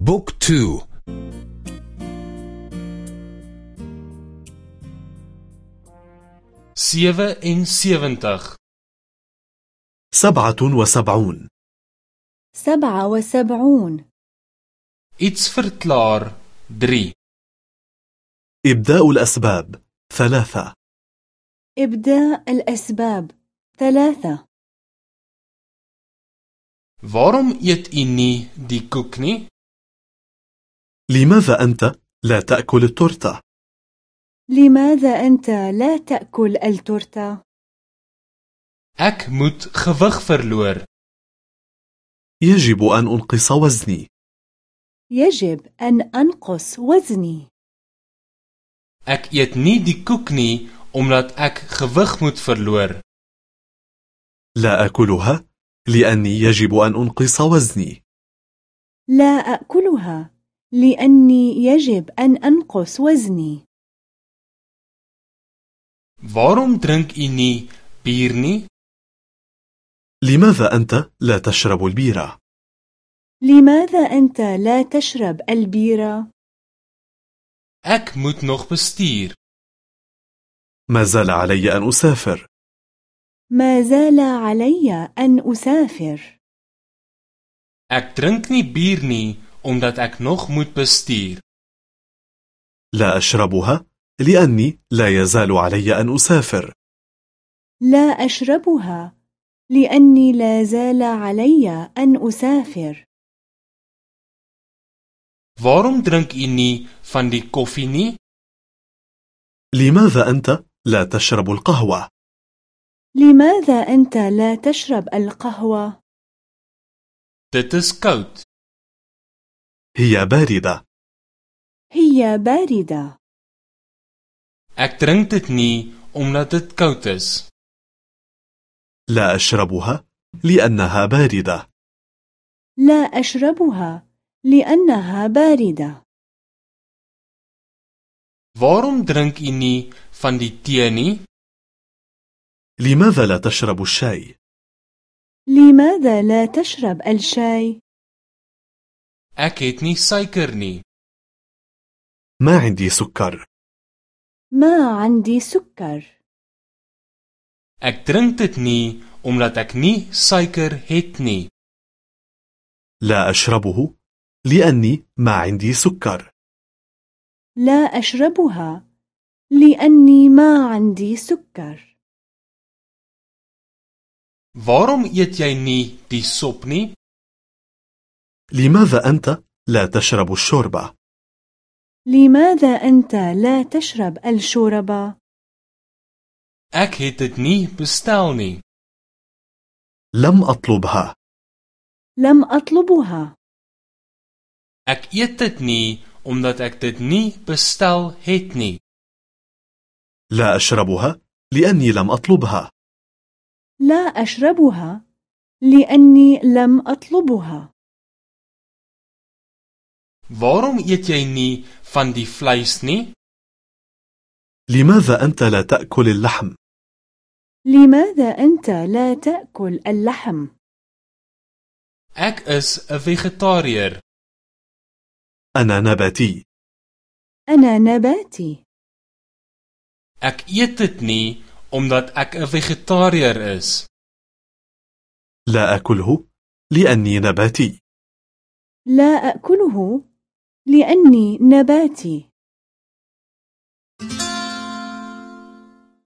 book two sewe en sewentig سبعة وسبعون. سبعة وسبعون. Iets verklaar. 3 إبداء الأسباب. ثلاثة. إبداء الأسباب. ثلاثة. Waarom eet u nie die koek nie? لماذا أنت لا تأكل التورتة؟ لماذا أنت لا تأكل التورتة؟ Ek moet gewig verloor. يجب أن أنقص وزني يجب أن أنقص وزني Ek eet nie die koek nie omdat ek gewig moet verloor. لا أكلها لأني يجب أن أنقص وزني لا أكلها لأني يجب أن أنقص وزني Waarom drink u nie bier nie? لماذا أنت لا تشرب البيرة؟ لماذا أنت لا تشرب البيرة؟ Ek moet nog bestuur. ما زال علي أن أسافر ما زال علي أن أسافر Ek drink nie bier nie omdat ek nog moet bestuur. لا أشربها لأني لا يزال علي أن أسافر لا أشربها لأني لا زال علي أن أسافر Waarom drink u nie van die koffie nie? لماذا أنت لا تشرب القهوة؟ لماذا أنت لا تشرب القهوة؟ Dit is koud. هي باردة هي باردة Ek drink dit nie omdat dit koud is. لا أشربها لأنها باردة لا أشربها لأنها باردة Waarom drink u nie van die tee nie? لماذا لا تشرب الشاي؟ لماذا لا تشرب الشاي؟ Ek het nie suiker nie. ما عندي سكر. ما عندي سكر. أكترنتتني أملتكني سايكر هيتني. لا أشربه لأني ما عندي سكر. لا أشربها لأني ما عندي سكر. Waarom eet jy nie die sop nie? لماذا أنت لا تشرب الشوربة؟ لماذا أنت لا تشرب الشوربة؟ Ek het dit nie bestel nie. لم أطلبها لم أطلبها Ek eet dit nie omdat ek dit nie bestel het nie. لا أشربها لأني لم أطلبها لا أشربها لأني لم أطلبها Waarom eet jy nie van die vleis nie? لماذا أنت لا تأكل اللحم؟ لماذا أنت لا تأكل اللحم؟ Is 'n vegetariër. أنا نباتي أنا نباتي Ek eet dit nie omdat ek 'n vegetariër is. لا أكله لأني نباتي لا أكله لأني نباتي.